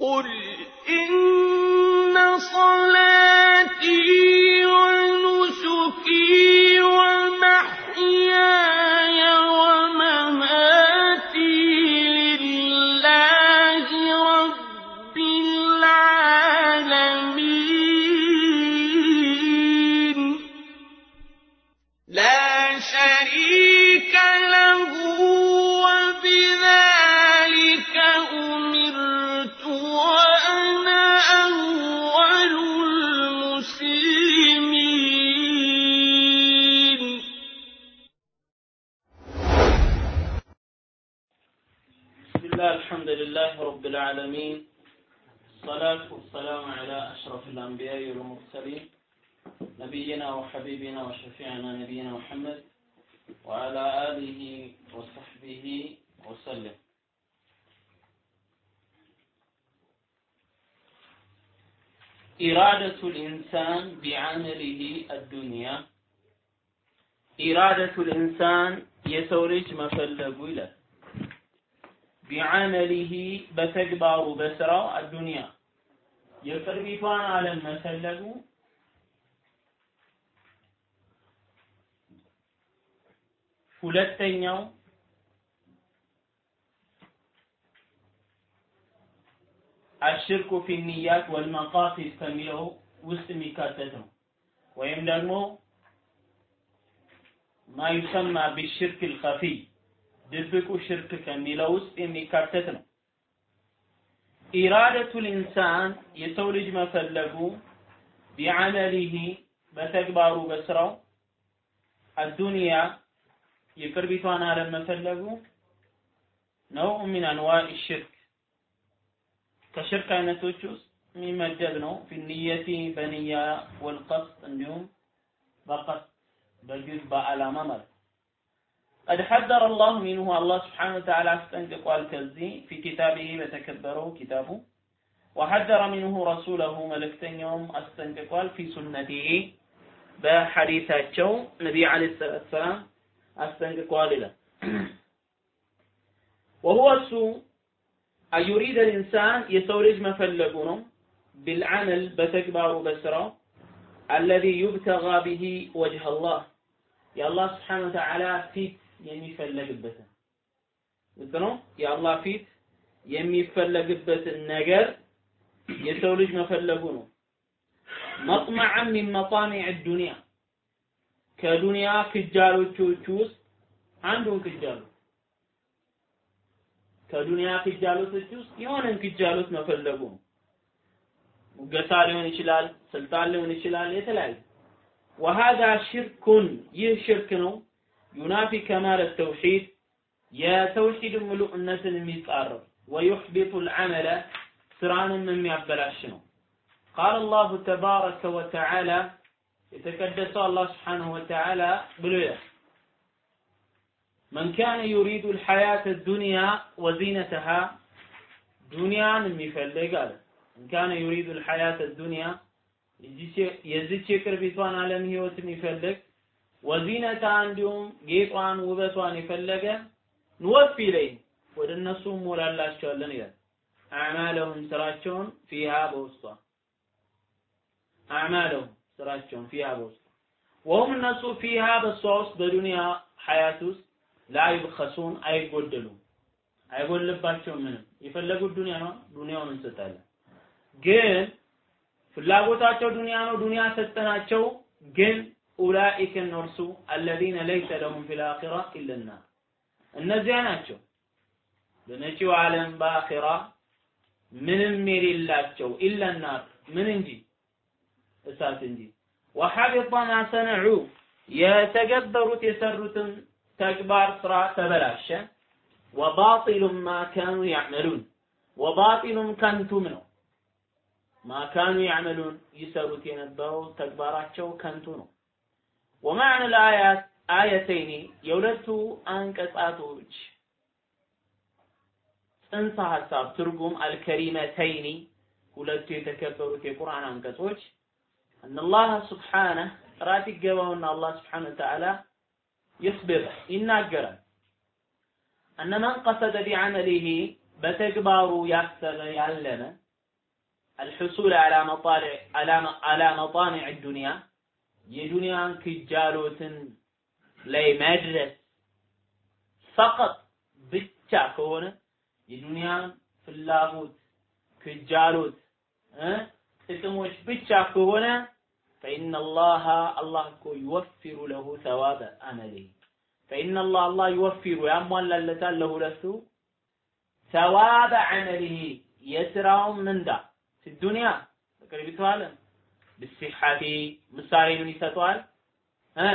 قل إن العالمين. الصلاة والسلام على أشرف الأنبياء والمرسلين. نبينا وحبيبنا وشفيعنا نبينا محمد وعلى آله وصحبه وسلم. إرادة الإنسان بعمله الدنيا. إرادة الإنسان يسورج مفلق إلى ቢዓመሊሂ በተግባሩ በስራው አዱንያ። የቅርቢቷን ዓለም መፈለጉ ሁለተኛው አሽርኩ ፊ ኒያት ወልመቃሲድ ከሚለው ውስጥ የሚካተት ነው። ወይም ደግሞ ማ ዩሰማ ቢሽርክ ልከፊይ ድብቁ ሽርክ ከሚለው ውስጥ የሚካተት ነው። ኢራደቱል ኢንሳን የሰው ልጅ መፈለጉ ቢዓመሊሂ በተግባሩ በስራው አዱንያ የቅርቢቷን ዓለም መፈለጉ ነው ሚን አንዋዕ ሽርክ ከሽርክ አይነቶች ውስጥ የሚመደብ ነው። ፊንየቲ በንያ ወልቀስድ እንዲሁም በቀስድ በግብ በዓላማ ማለት قد حذر الله منه. الله سبحانه وتعالى استنقق والكزي في كتابه وتكبره كتابه. وحذر منه رسوله ملك يوم استنقق في سنته بحديثات النبي عليه الصلاة والسلام استنقق له وهو السوء أيريد الإنسان يسورج مفلقون بالعمل بتكبر بسرة الذي يبتغى به وجه الله. يا الله سبحانه وتعالى فيت የሚፈለግበትን ግልጽ ነው። የአላህ ፊት የሚፈለግበትን ነገር የሰው ልጅ መፈለጉ ነው። መጥመዐን ሚን መጣሚዕ ዱንያ ከዱንያ ክጃሎቾች ውስጥ አንዱን ክጃሎት ከዱንያ ክጃሎቶች ውስጥ የሆነን ክጃሎት መፈለጉ ነው። ሙገሳ ሊሆን ይችላል፣ ስልጣን ሊሆን ይችላል፣ የተለያዩ ወሃዛ ሽርኩን ይህ ሽርክ ነው። ዩናፊ ከማል ተውሂድ የተውሂድ ምሉእነትን የሚጻረር ወዩሕቢጡ ልዓመለ ስራንም የሚያበላሽ ነው። ቃል አላሁ ተባረከ ወተዓላ የተቀደሰው አላህ ስብሓንሁ ወተዓላ ብሎ ይላል መን ካነ ዩሪዱ ልሐያተ ዱንያ ወዚነተሃ ዱንያን የሚፈልግ አለ መን ካነ ዩሪዱ ልሐያተ ዱንያ የዚች የቅርቢቷን ዓለም ህይወት የሚፈልግ ወዚነታ እንዲሁም ጌጧን ውበቷን የፈለገ ንወፊ ኢለይህም ወደ እነሱ ሞላላቸዋለን ይላል። አዕማለሁም ስራቸውን ፊሃ በውስጧ አዕማለሁም ስራቸውን ፊሃ በውስጧ ወሁም እነሱ ፊሃ በሷ ውስጥ በዱንያ ሐያት ውስጥ ላ አይጎደሉም፣ አይጎልባቸውም ምንም። የፈለጉት ዱንያ ነው፣ ዱንያውን እንሰጣለን። ግን ፍላጎታቸው ዱንያ ነው፣ ዱንያ ሰጠናቸው ግን ኡላኢከ እነርሱ አለዚነ ለይሰ ለሁም ፊል አኺራ ኢለና። እነዚያ ናቸው በመጪው ዓለም በአኺራ ምንም የሌላቸው ኢለናር ምን እንጂ እሳት እንጂ። ወሐቢጠ ማ ሰነዑ የተገበሩት የሰሩትን ተግባር ስራ ተበላሸ። ወባጢሉም ማ ካኑ ያዕመሉን ወባጢሉም ከንቱም ነው። ማ ካኑ ያዕመሉን ይሰሩት የነበረው ተግባራቸው ከንቱ ነው ومعنى الآيات آيتين የሁለቱ አንቀጻቶች ጽንሰ ሐሳብ ትርጉም አልከሪመተይኒ ሁለቱ የተከበሩት የቁርአን አንቀጾች أن الله سبحانه ጥራት ይገባውና አላህ ስብሓነ ወተዓላ ይኽብር ይናገራል أن من قصد بعمله በተግባሩ ያሰበ ያለመ الحصول على مطالع على على مطامع الدنيا የዱንያን ክጃሎትን ላይ መድረስ ፈቀጥ ብቻ ከሆነ የዱንያን ፍላጎት ክጃሎት ጥቅሞች ብቻ ከሆነ ፈኢነላህ አላህ እኮ ይወፊሩ ለሁ ሰዋበ አመሊ። ፈኢነ አላህ ይወፊሩ ያሟላለታል ለሁ ሰዋበ አመሊሂ የስራውን ምንዳ። ዱንያ በቅርቢቱ ዓለም ብሲሐቲ ምሳሌ ምን ይሰጠዋል እ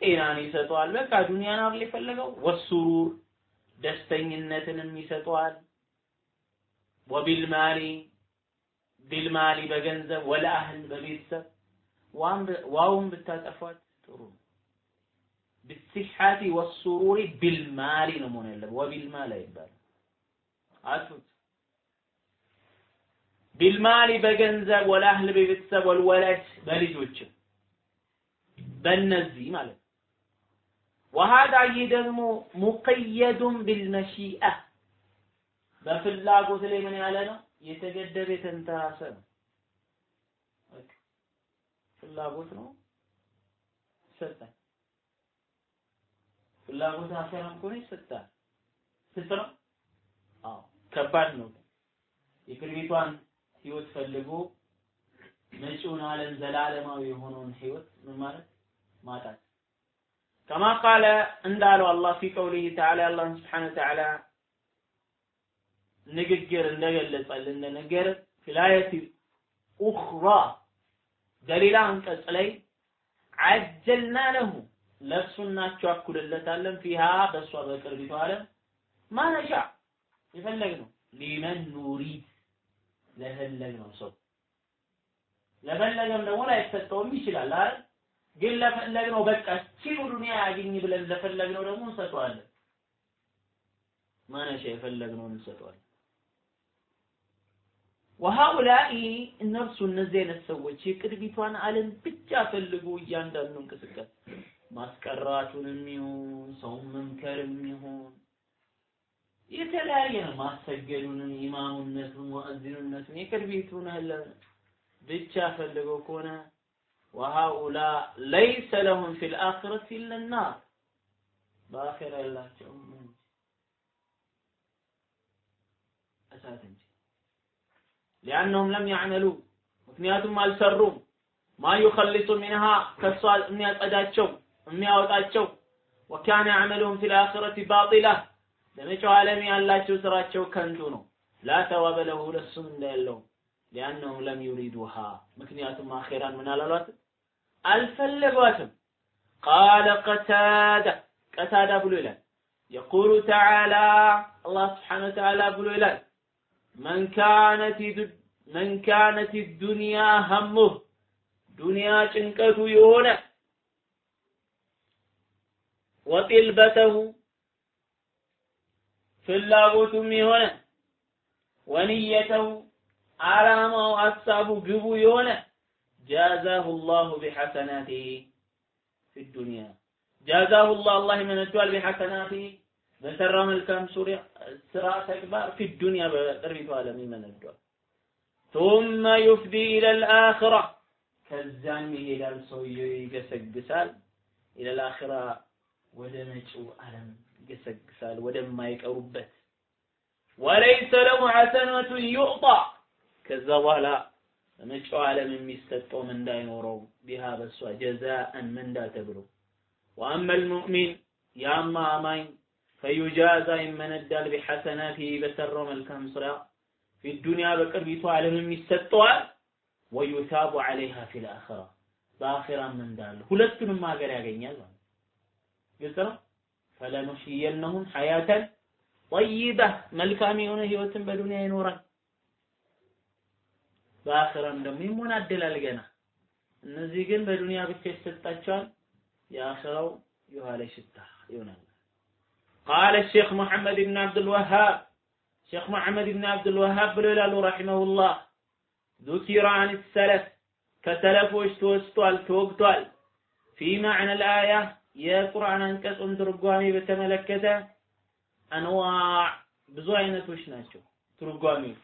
ጤናን ይሰጠዋል። በቃ ዱንያን አይደል የፈለገው። وسرور ደስተኝነትንም ይሰጠዋል። وبالمال بالمال በገንዘብ والأهل በቤተሰብ ዋውን ብታጠፏት ጥሩ ነው። والسرور بالمال ነው መሆን ያለበት። وبالمال አይባልም። አጥፉት ቢልማሊ በገንዘብ ወለአህል በቤተሰብ ወልወለድ በልጆችም በእነዚህ ማለት ነው። ወሃዳ ይህ ደግሞ ሙቀየዱን ቢልመሺአ በፍላጎት ላይ ምን ያለ ነው? የተገደበ የተንተራሰ ነው። ፍላጎት ነው ይሰጣል። ፍላጎት አፈራም ከሆነ ይሰጣል። ስንት ነው? አዎ ከባድ ነው። የቅርቢቷን ህይወት ፈልጎ መጪውን ዓለም ዘላለማዊ የሆነውን ህይወት ምን ማለት? ማጣት። ከማ ቃለ እንዳለው አላህ ፊ ቀውሊሂ ተዓላ አላህን ስብሓነ ወተዓላ ንግግር እንደገለጸልን እንደነገር ፊላየቲ ኡኽራ በሌላ አንቀጽ ላይ አጀልና ለሁ ለእሱ እናቸዋኩልለታለን ፊሃ በእሷ በቅርቢቷ ዓለም ማነሻ የፈለግ ነው ሊመን ኑሪድ ለፈለግ ነው ሰው። ለፈለገም ደግሞ ላይሰጠውም ይችላል አይደል? ግን ለፈለግነው በቃ እቺኑ ዱንያ ያግኝ ብለን ለፈለግነው ደግሞ እንሰጠዋለን። ማነሻ የፈለግነውን እንሰጠዋለን? ወሃኡላኢ እነርሱ እነዚህ አይነት ሰዎች የቅርቢቷን ዓለም ብቻ ፈልጉ እያንዳንዱ እንቅስቃሴ። ማስቀራቱንም ይሁን ሰውን መምከርም ይሁን የተለያየ ነው። ማሰገዱንም ኢማሙነቱን ሙአዚኑነቱን የቅርቢቱን አለ። ብቻ ፈልገው ከሆነ ወሃኡላ ለይሰ ለሁም ፊል አኺረት ኢላ ናር በአኺራ ያላቸውም እሳት እንጂ። ሊአነሁም ለም ያዕመሉ ምክንያቱም አልሰሩም። ማ ዩኸልሱ ሚንሃ ከሷ የሚያጸዳቸው የሚያወጣቸው። ወካነ አዕመሉሁም ፊል አኺረቲ ባጢላ ለመጪው ዓለም ያላቸው ስራቸው ከንቱ ነው። ላ ተዋበ ለሁ ለሱም እንዳለው ሊያነሁም ለም ውሃ ምክንያቱም አኼራን ምን አላሏትም አልፈለጓትም። ቃለ ቀታዳ ቀታዳ ብሎ ይላል የቁሉ ተዓላ አላህ ስብሓነ ወተዓላ ብሎ ይላል መን መን ካነት ዱንያ ሀሙህ ዱንያ ጭንቀቱ የሆነ ወጢልበተሁ ፍላጎቱም የሆነ ወንየተሁ ዓላማው ሀሳቡ ግቡ የሆነ ጃዛሁ ላሁ ቢሐሰናቲሂ ፊ ዱንያ ጃዛሁ ላህ አላህ ይመነዷል ቢሐሰናቲሂ በሰራው መልካም ስራ ተግባር ፊ ዱንያ በቅርቢቱ ዓለም ይመነዷል ثم يفدي إلى الآخرة ከዛም ይሄዳል ሰውየው ይገሰግሳል ኢለ الآخرة ወደ መጪው ዓለም ይገሰግሳል ወደማይቀሩበት። ወለይሰ ለሁ ሐሰነቱ ዩዕጣ ከዛ በኋላ በመጪው ዓለም የሚሰጠው ምንዳ አይኖረው ቢሃ በሷ ጀዛአን ምንዳ ተብሎ። ወአመ ልሙእሚን ያማ አማኝ ፈዩጃዛ ይመነዳል። ቢሐሰናቲሂ በሰራው መልካም ስራ። ፊ ዱንያ በቅርቢቱ ዓለምም ይሰጠዋል ወዩታቡ ዐለይሃ ፊል አኺራ በአኺራም እንዳለ ሁለቱንም ሀገር ያገኛል ማለት ግልጽ ነው ፈለኑሕይነሁም ሐያተን ጠይበህ መልካም የሆነ ህይወትን በዱንያ ይኖራል። በአኺራም ደግሞ ይሞናደላል ገና። እነዚህ ግን በዱንያ ብቻ يا የአኺራው የኋላ ሽታ يونان قال الشيخ محمد بن عبد الوهاب شيخ محمد بن عبد الوهاب بلال رحمه الله ذكر عن السلف كتلف وشتوستوال توقتوال في معنى الآية የቁርአን አንቀጹን ትርጓሜ በተመለከተ አንዋዕ ብዙ አይነቶች ናቸው ትርጓሜዎች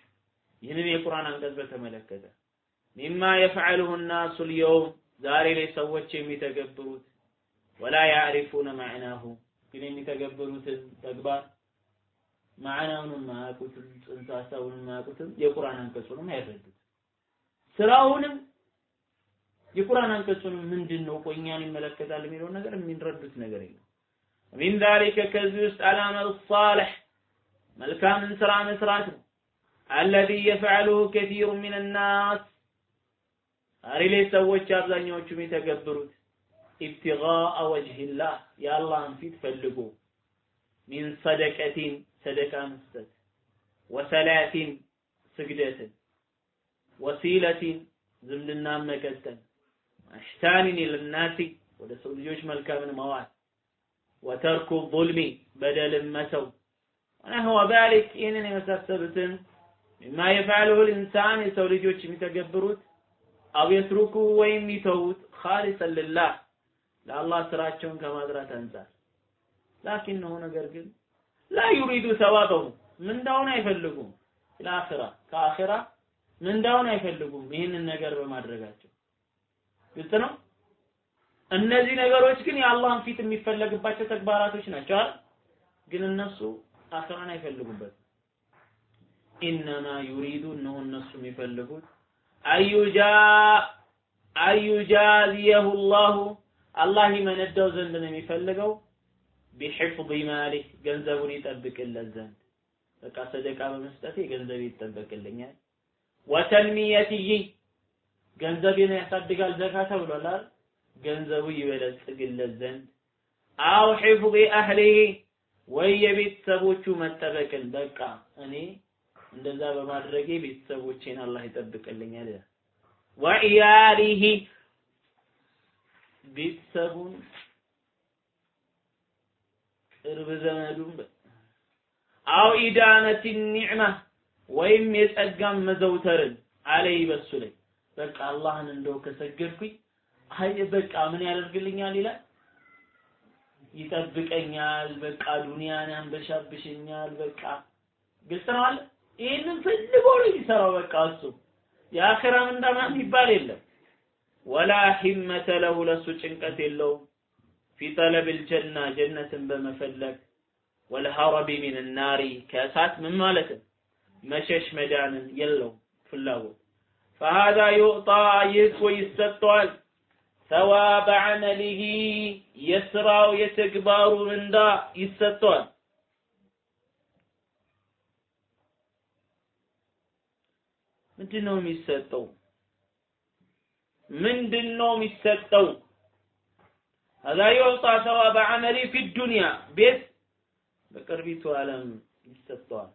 ይህንን የቁርአን አንቀጽ በተመለከተ ሚማ የፍዐሉሁ ናሱ ልየውም ዛሬ ላይ ሰዎች የሚተገብሩት ወላ ያዕሪፉነ ማዕናሁ ግን የሚተገብሩትን ተግባር ማዕናውንም ማያውቁትም ጽንሰ ሀሳቡንም ማያውቁትም የቁርአን አንቀጹንም አይረዱት ስራውንም የቁርአን አንቀጹንም ምንድን ነው ቆይ እኛን ይመለከታል የሚለውን ነገር የሚረዱት ነገር የለም። ሚን ዛሊከ ከዚህ ውስጥ አልአመል ሳልሕ መልካምን ስራ መስራት ነው። አለዚ የፍዐሉሁ ከሲሩ ሚን ናስ ዛሬ ሰዎች አብዛኛዎቹ የሚተገብሩት ኢብቲጋአ ወጅህላህ የአላህን ፊት ፈልጎ ሚን ሰደቀቲን ሰደቃ መስጠት። ወሰላቲን ስግደትን። ወሲለቲን ዝምድናን መቀጠል አሽታኒን ልናሲ ወደ ሰው ልጆች መልካምን መዋል ወተርኩ ظልሚ በደልን መተው ወነህወ ዛሊክ ይህንን የመሳሰሉትን ሚማ የፍዐሉሁ ልኢንሳን የሰው ልጆች የሚተገብሩት አው የትሩኩ ወይም ይተዉት ኻሊሰን ልላህ ለአላህ ስራቸውን ከማድራት አንጻር ላኪነሁ ነገር ግን ላ ዩሪዱ ሰዋበሁ ምንዳውን አይፈልጉም። ለአኺራ ከአኺራ ምንዳውን አይፈልጉም ይህንን ነገር በማድረጋቸው ግልጽ ነው? እነዚህ ነገሮች ግን የአላህን ፊት የሚፈለግባቸው ተግባራቶች ናቸው አይደል? ግን እነሱ አኺራን አይፈልጉበት ኢነማ ዩሪዱ እነሆ እነሱ የሚፈልጉት አዩጃ አዩጃዚየሁ ላሁ አላህ ይመነዳው ዘንድ ነው የሚፈልገው። ቢሕፍظ ማሊህ ገንዘቡን ይጠብቅለት ዘንድ። በቃ ሰደቃ በመስጠቴ ገንዘብ ይጠበቅልኛል። ወተንሚየትህ ገንዘቤን ያሳድጋል ዘካ ተብሏል ገንዘቡ ይበለጽግለት ዘንድ። አው ሒፍظ አህሊህ ወይ የቤተሰቦቹ መጠበቅን። በቃ እኔ እንደዛ በማድረጌ ቤተሰቦቼን አላህ ይጠብቅልኛል ወዕያሊህ ቤተሰቡን ቅርብ ዘመዱን አው ኢዳነት ኒዕማ ወይም የጸጋም መዘውተርን አለይ በሱ ላይ በቃ አላህን እንደው ከሰገድኩኝ አይ በቃ ምን ያደርግልኛል ይላል። ይጠብቀኛል በቃ ዱንያን ያንበሻብሽኛል በቃ ግልጽ ነው አለ ይህንን ፈልጎ ነው የሚሰራው በቃ እሱ። የአኺራ ምንዳማ የሚባል የለም። ወላ ሂመተ ለሁ ለሱ ጭንቀት የለውም። ፊ ጠለብል ጀና ጀነትን በመፈለግ ወልሀረቢ ሚን ናሪ ከእሳት ምን ማለት መሸሽ መዳንን የለውም ፍላጎት ፈሃዳ ዩዕጣ ይህ እኮ ይሰጠዋል። ሰዋበ ዐመሊሂ የስራው የተግባሩ እንዳ ይሰጠዋል። ምንድን ነው የሚሰጠው? ምንድን ነው የሚሰጠው? አዛ ዩዕጣ ሰዋበ ዐመሊ ፊ ዱንያ ቤት በቅርቢቱ አለም ይሰጠዋል።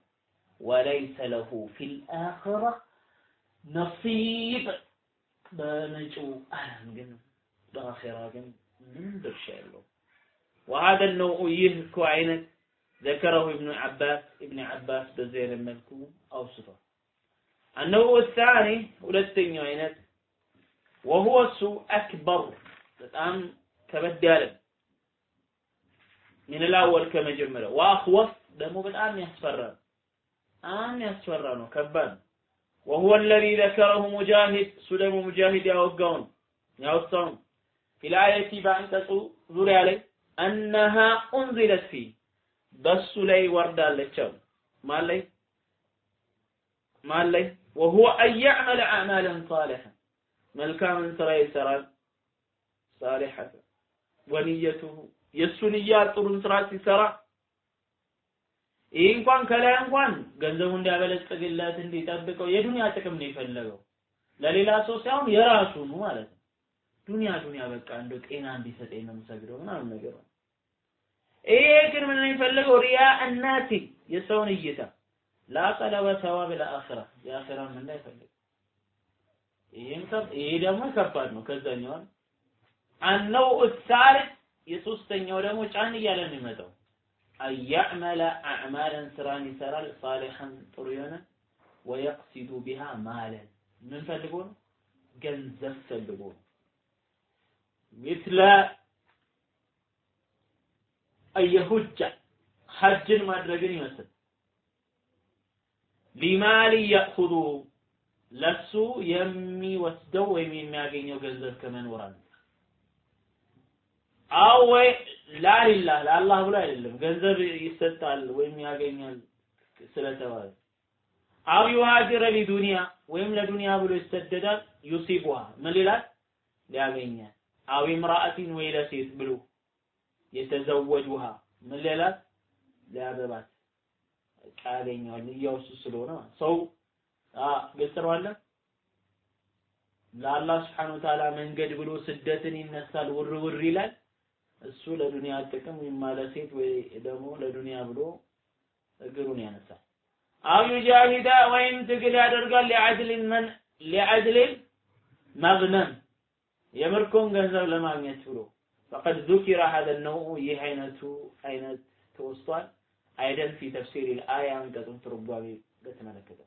ወለይሰ ለሁ ፊል አኺራ ነሲብ በመጪው ዓለም ግን በአኼራ ግን ምንም ድርሻ የለው وهذا النوع ይህ እኮ አይነት ذكره ابن عباس ابن عباس በዚህ አይነት መልኩ አውስቷል النوع الثاني ሁለተኛው አይነት وهو እሱ أكبر በጣም ከበድ ያለ ምን ላወል ከመጀመሪያ واخوف ደግሞ በጣም ያስፈራ በጣም ያስፈራ ነው ከባድ وهو الذي ذكره مجاهد እሱ ደግሞ ሙጃሂድ ያወጋውን ያወሳውን في الآية በአንቀጹ ዙሪያ ላይ أنها أنزلت فيه በሱ ላይ ወርዳለች አሉ ማን ላይ ማን ላይ وهو أن يعمل أعمالا صالحة መልካምን ስራ ይሰራል صالحة ወንየቱሁ የእሱ ንያ ጥሩን ስራ ሲሰራ ይህ እንኳን ከላይ እንኳን ገንዘቡ እንዲያበለጽግለት እንዲጠብቀው የዱንያ ጥቅም ነው የፈለገው ለሌላ ሰው ሳይሆን የራሱኑ ማለት ነው። ዱንያ ዱንያ በቃ እንደው ጤና እንዲሰጠኝ ነው የምሰግደው ምናምን ነገር ነው። ይሄ ግን ምን የሚፈልገው ሪያ እናቲ የሰውን እይታ ላቀለበ ሰዋብ ለአኺራ የአኺራ ምን ላይ ፈልግ ይሄን ከብ ይሄ ደግሞ ከባድ ነው። ከዛኛው አንነው እሳር የሶስተኛው ደግሞ ጫን እያለ ነው የሚመጣው አያዕመለ አዕማለን ስራን ይሰራል ሳሊሐን ጥሩ የሆነ ወየቅሲዱ ቢሃ ማለን ምን ፈልጎ ነው ገንዘብ ፈልጎ ነው ሚስለ አየሁጃ ሐጅን ማድረግን ይመስል ቢማሊ ያእኹዙ ለሱ የሚወስደው ወይም የሚያገኘው ገንዘብ ከመኖር አንጻር አው ወይ ላሊላህ ለአላህ ብሎ አይደለም። ገንዘብ ይሰጣል ወይም ያገኛል ስለተባለ። አው ዩሃጅረ ሊዱንያ ወይም ለዱንያ ብሎ ይሰደዳል ዩሲቡሃ ምን ይላል? ሊያገኛል አው imra'atin ወይ ለሴት ብሎ የተዘወጁሃ ምን ይላል? ሊያገባት። ያገኘዋል እያውሱ ስለሆነ ሰው አለ? ለአላህ ስብሐነሁ ወተዓላ መንገድ ብሎ ስደትን ይነሳል ውር ውር ይላል እሱ ለዱንያ ጥቅም ወይም ለሴት ወይ ደግሞ ለዱንያ ብሎ እግሩን ያነሳል አው ዩጃሂዳ ወይም ትግል ያደርጋል ሊዐድል መን ሊዐድል መግነም የምርኮን ገንዘብ ለማግኘት ብሎ ፈቀድ ذكر هذا النوع ይህ አይነቱ አይነት ተወስቷል አይደል في تفسير الآية አንቀጹን ትርጓሜ በተመለከተ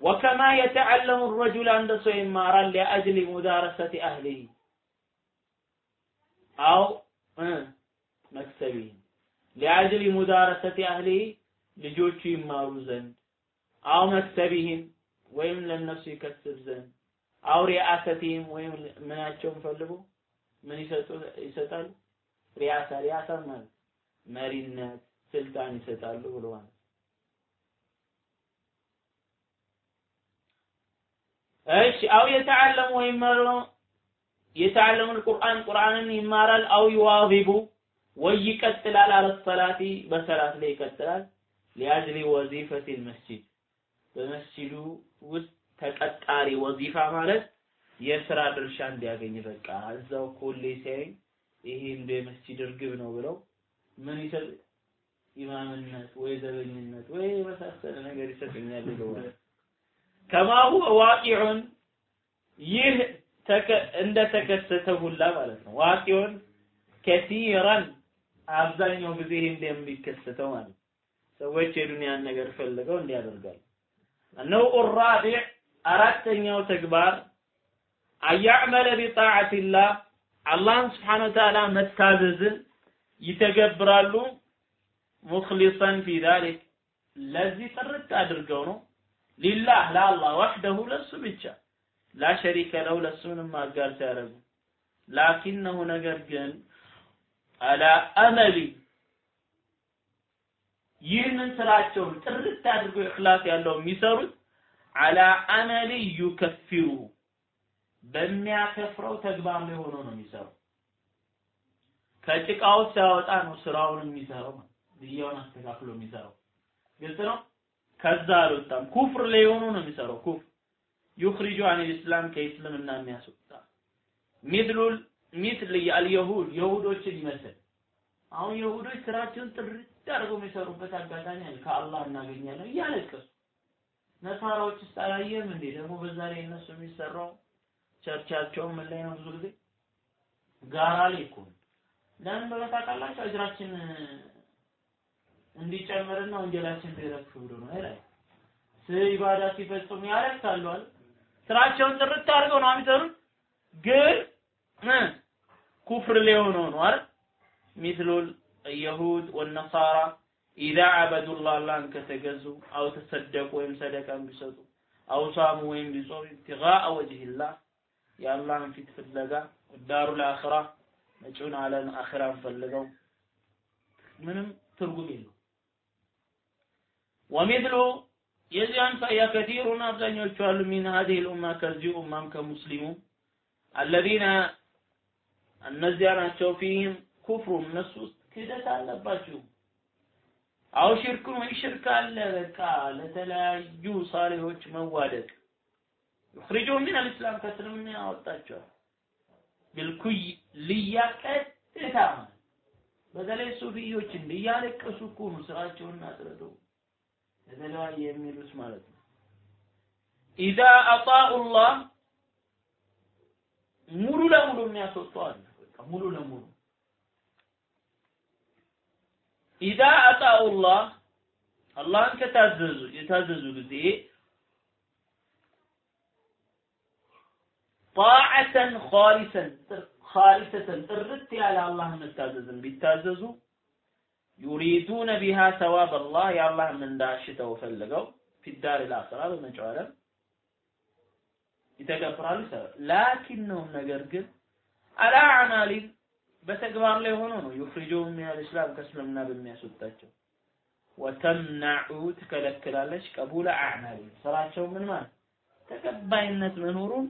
وكما يتعلم الرجل عند ሰው ይማራል لأجل مدارسة أهله أو መክሰቢህም ሊአጅሊ ሙዳረሰቲ አህሊ ልጆቹ ይማሩ ዘንድ። አው መክሰቢህም ወይም ለነሱ ይከስብ ዘንድ። አው ሪአሰቲህም ወይም ምናቸውን ፈልጎ ምን ይሰጣሉ? ሪያሳ ሪያሳ ማለት መሪነት ስልጣን ይሰጣሉ ማለት። እሺ አው የተዓለሙ ወይም የተዓለሙል ቁርአን ቁርአንን ይማራል። አው ይዋዚቡ ወይ ይቀጥላል። አለ በሰላት ላይ ይቀጥላል። ሊአጅሊ ወዚፈቲል መስጂድ በመስጂዱ ውስጥ ተቀጣሪ ወዚፋ ማለት የስራ ድርሻ እንዲያገኝ በቃ እዛው ኮሌ ሲያይ ይሄ እንደ መስጂድ እርግብ ነው ብለው ምን ይሰጥ ኢማምነት ወይ ዘበኝነት ወይ የመሳሰለ ነገር ይሰጠኛል ይለዋል። ከማ ዋቂዑን ይህ እንደተከሰተ ሁላ ማለት ነው ዋቂዑን ከሲራን አብዛኛው ጊዜ ይሄ እንደሚከሰተው ማለት ሰዎች የዱንያን ነገር ፈልገው እንዲያደርጋሉ ነው الرابع አራተኛው ተግባር አያዕመለ ቢጣዓቲላህ አላህን ስብሓነ ወተዓላ መታዘዝን ይተገብራሉ ሙኽሊሰን ፊ ዛሊክ ለዚህ ጥርት አድርገው ነው ሊላህ ለአላህ ወሕደሁ ለሱ ብቻ ላ ሸሪከ ለው ለሱ ምንም አጋር ሲያደርጉ ላኪነሁ ነገር ግን አላ አመሊ ይህንን ስራቸውን ጥርት አድርገው እክላስ ያለው የሚሰሩት አላ አመሊ ዩከፊሩ በሚያከፍረው ተግባር ላይ ሆኖ ነው የሚሰራው። ከጭቃው ሲያወጣ ነው ስራውን የሚሰራው ብያውን አስተካክሎ የሚሰራው ግልጽ ነው። ከዛ አልወጣም። ኩፍር ላይ ሆኖ ነው የሚሰራው። ኩፍር ዩኽሪጁ አን ልእስላም ከእስልምና የሚያስወጣ ሚድሉል ሚስል አልየሁድ የሁዶችን ይመስል አሁን የሁዶች ስራቸውን ጥርት አድርገው የሚሰሩበት አጋጣሚ አለ። ከአላህ እናገኛለን እያለቀሱ ነሳራዎች ውስጥ አላየም እንዴ? ደግሞ በዛ ላይ እነሱ የሚሰራው ቸርቻቸው ምን ላይ ነው? ብዙ ጊዜ ጋራ ላይ እኮ ለምን ታውቃላችሁ? እጅራችን እንዲጨምርና ወንጀላችን እንዲረግፍ ብሎ ነው አይደል? ኢባዳ ሲፈጽሙ ያለቅሳሉ አይደል? ስራቸውን ጥርት አድርገው ነው የሚሰሩት ግን ኩፍር ላይ ሆነው ነው አይደል? ሚስሉል የሁድ ወነሳራ ኢዛ አበዱላህ አላህን ከተገዙ አው ተሰደቁ ወይም ሰደቃን ቢሰጡ አው ሳሙ ወይም ቢጾም ኢብቲጋአ ወጅህላህ የአላህን ፊት ፍለጋ ዳሩ ለአኺራ መጪውን ዓለም አኺራን ፈልገው ምንም ትርጉም የለው ወሚድሉ የዚያን ፈያ ከቲሩን አብዛኞቹ አሉ ሚን ሀዲህ ልኡማ ከዚህ ኡማም ከሙስሊሙ አለዚነ እነዚያ ናቸው ፊህም ኩፍሩ እነሱ ውስጥ ክህደት አለባችሁ አው ሽርክን ወይ ሽርክ አለ። በቃ ለተለያዩ ሳሌዎች መዋደቅ። ዩኽሪጁ ሚን አልእስላም ከእስልምና ያወጣቸዋል። ቢልኩይ ልያ ቀጥታ በተለይ ሱፊዮች እንዲያለቀሱ እኮ ነው ስራቸውን አስረዱ። የተለያየ የሚሉት ማለት ነው። ኢዛ አጣኡ ላህ ሙሉ ለሙሉ የሚያስወጡ አለ። በቃ ሙሉ ለሙሉ። ኢዛ አጣኡ ላህ አላህን ከታዘዙ የታዘዙ ጊዜ ጣዓተን ኻሊሰን ኻሊሰተን ጥርት ያለ አላህን መታዘዝን ቢታዘዙ ዩሪዱነ ቢሃ ሰዋብ አላህ የአላህ ምንዳ ሽተው ፈልገው ፊዳር ልአኽራ በመጪው ዓለም ይተገብራሉ ይሰራሉ። ላኪነሁም ነገር ግን አላ አዕማሊን በተግባር ላይ ሆኖ ነው ዩኽሪጁሁም ሚነል ኢስላም ከእስልምና በሚያስወጣቸው። ወተምናዑ ትከለክላለች ቀቡለ አዕማሊ። ስራቸው ምን ማለት? ተቀባይነት መኖሩን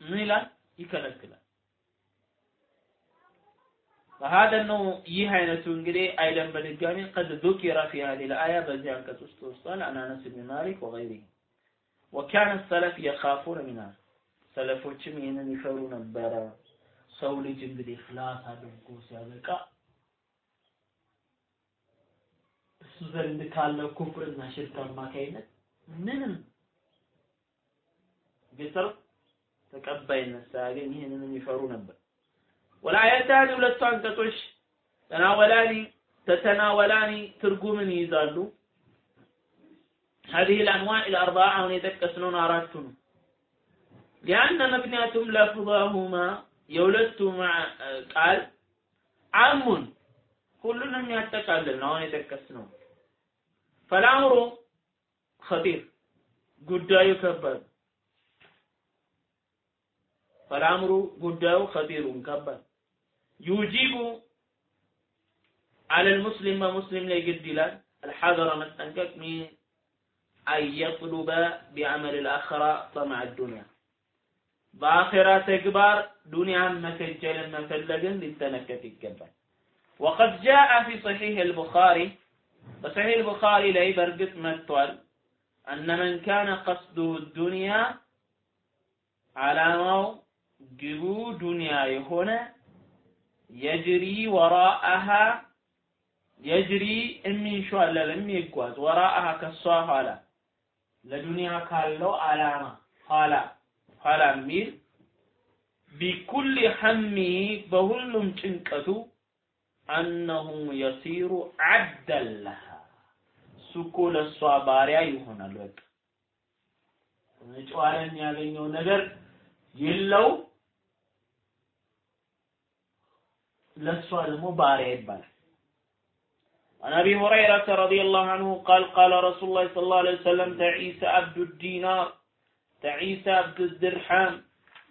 ምን ይላል? ይከለክላል فهذا ነው ይህ አይነቱ እንግዲህ አይደን በድጋሚ قد ذكر في هذه الآية በዚህ አንቀጽ ውስጥ ተወስቷል عن أنس بن مالك وغيره وكان السلف يخافون منها ሰለፎችም ይህንን ይፈሩ ነበረ ሰው ልጅ እንግዲህ ኢኽላስ አድርጎ ሲያበቃ እሱ ዘንድ ካለው ኩፍርና ሽርክ አማካይነት ምንም ቢሰር ተቀባይነት ሳያገኝ ይህንንም ይፈሩ ነበር። ወላያታን ሁለቱ አንቀጾች ተናወላኒ ተተናወላኒ ትርጉምን ይይዛሉ። هذه الأنواع الأربعة አሁን የጠቀስነውን አራቱ ነው። ምክንያቱም ለፍظهما የሁለቱ ቃል አሙን ሁሉንም ያጠቃልል ነው አሁን የጠቀስነው። فالأمر خطير ጉዳዩ ከባድ فالأمر ጉዳዩ خطير ከባድ يجيب على المسلم ما مسلم لا يجد له الحذر مثلا من أن يطلب بعمل الآخرة طمع الدنيا. بآخرة تكبر دنيا ما ዱንያን ما መፈለግን ሊጠነቀቅ ይገባል وقد جاء في صحيح البخاري وصحيح البخاري لا በእርግጥ መጥቷል أن من كان قصده الدنيا على ما جبو دنيا የሆነ የጅሪ ወራአሃ የጅሪ የሚንሸዋለል የሚጓዝ ወራአሃ ከሷ ኋላ ለዱንያ ካለው ዓላማ ኋላ ኋላ የሚል ቢኩል ሐሚ በሁሉም ጭንቀቱ አነሁ የሲሩ ለሃ እሱ እኮ ለእሷ ባሪያ ይሆናል። በቃ ጨዋላ የሚያገኘው ነገር የለው ለእሷ ደግሞ ባሪያ ይባላል። عن ابي هريره رضي الله عنه قال قال رسول الله صلى الله عليه وسلم تعيس عبد الدينار تعيس عبد الدرحام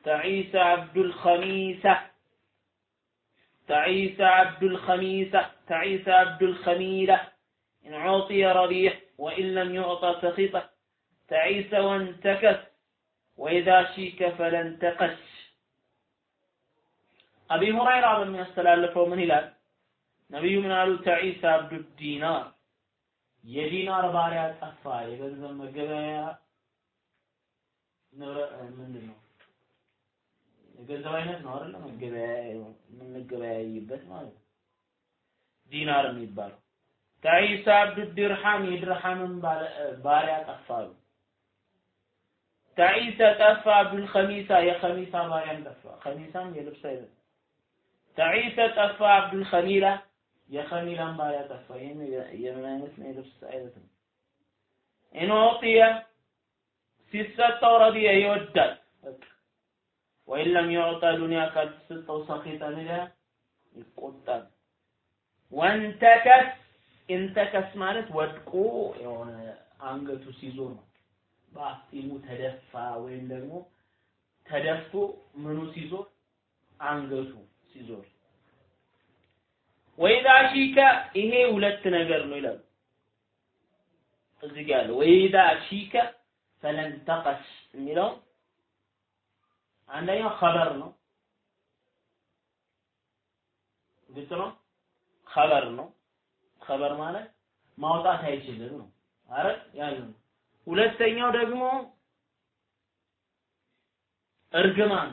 تعيس عبد الخميسة تعيس عبد الخميسة تعيس عبد الخميلة إن عطي ربيح وإن لم يعطى سخطه تعيس وانتكس وإذا شيك فلن تقش አቢ ሁረይራ በሚያስተላልፈው ምን ይላል? ነቢዩ ምን አሉ? ተዒሳ አብዱ ዲናር የዲናር ባሪያ ጠፋ። የገንዘብ መገበያያ ምንድን ነው? የገንዘብ አይነት ነው አይደለ? መገበያያ የምንገበያይበት ማለት ነው። ዲናር የሚባለው تعس عبد الدرهم የድርሃምን ባሪያ ጠፋ አሉ። تعس ጠፋ፣ عبد الخميصة የኸሚሳ ባሪያም ጠፋ። ኸሚሳም የልብስ አይነት ነው። تعس ጠፋ عبد الخميلة የኸሚላን ባሪያ ጠፋ። ይህን የምን አይነት ነው? የልብስ አይነት ነው። إن أعطي ሲሰጠው رضي ይወዳል። وإن لم يعط ዱንያ ካልተሰጠው سخط ሚለ ይቆጣል። وانتكس انتكس ማለት ወድቆ የሆነ አንገቱ ሲዞር ነው። በአፍጢሙ ተደፋ ወይም ደግሞ ተደፍቶ ምኑ ሲዞር አንገቱ ሲዞር وإذا شيك ይሄ ሁለት ነገር ነው ይላሉ። እዚህ ጋር ያለው ሺከ ፈለን ተቀስ የሚለው አንደኛው ኸበር ነው። ግልጽ ነው። ኸበር ነው። ኸበር ማለት ማውጣት አይችልም ነው። አረ ያለው ሁለተኛው ደግሞ እርግማን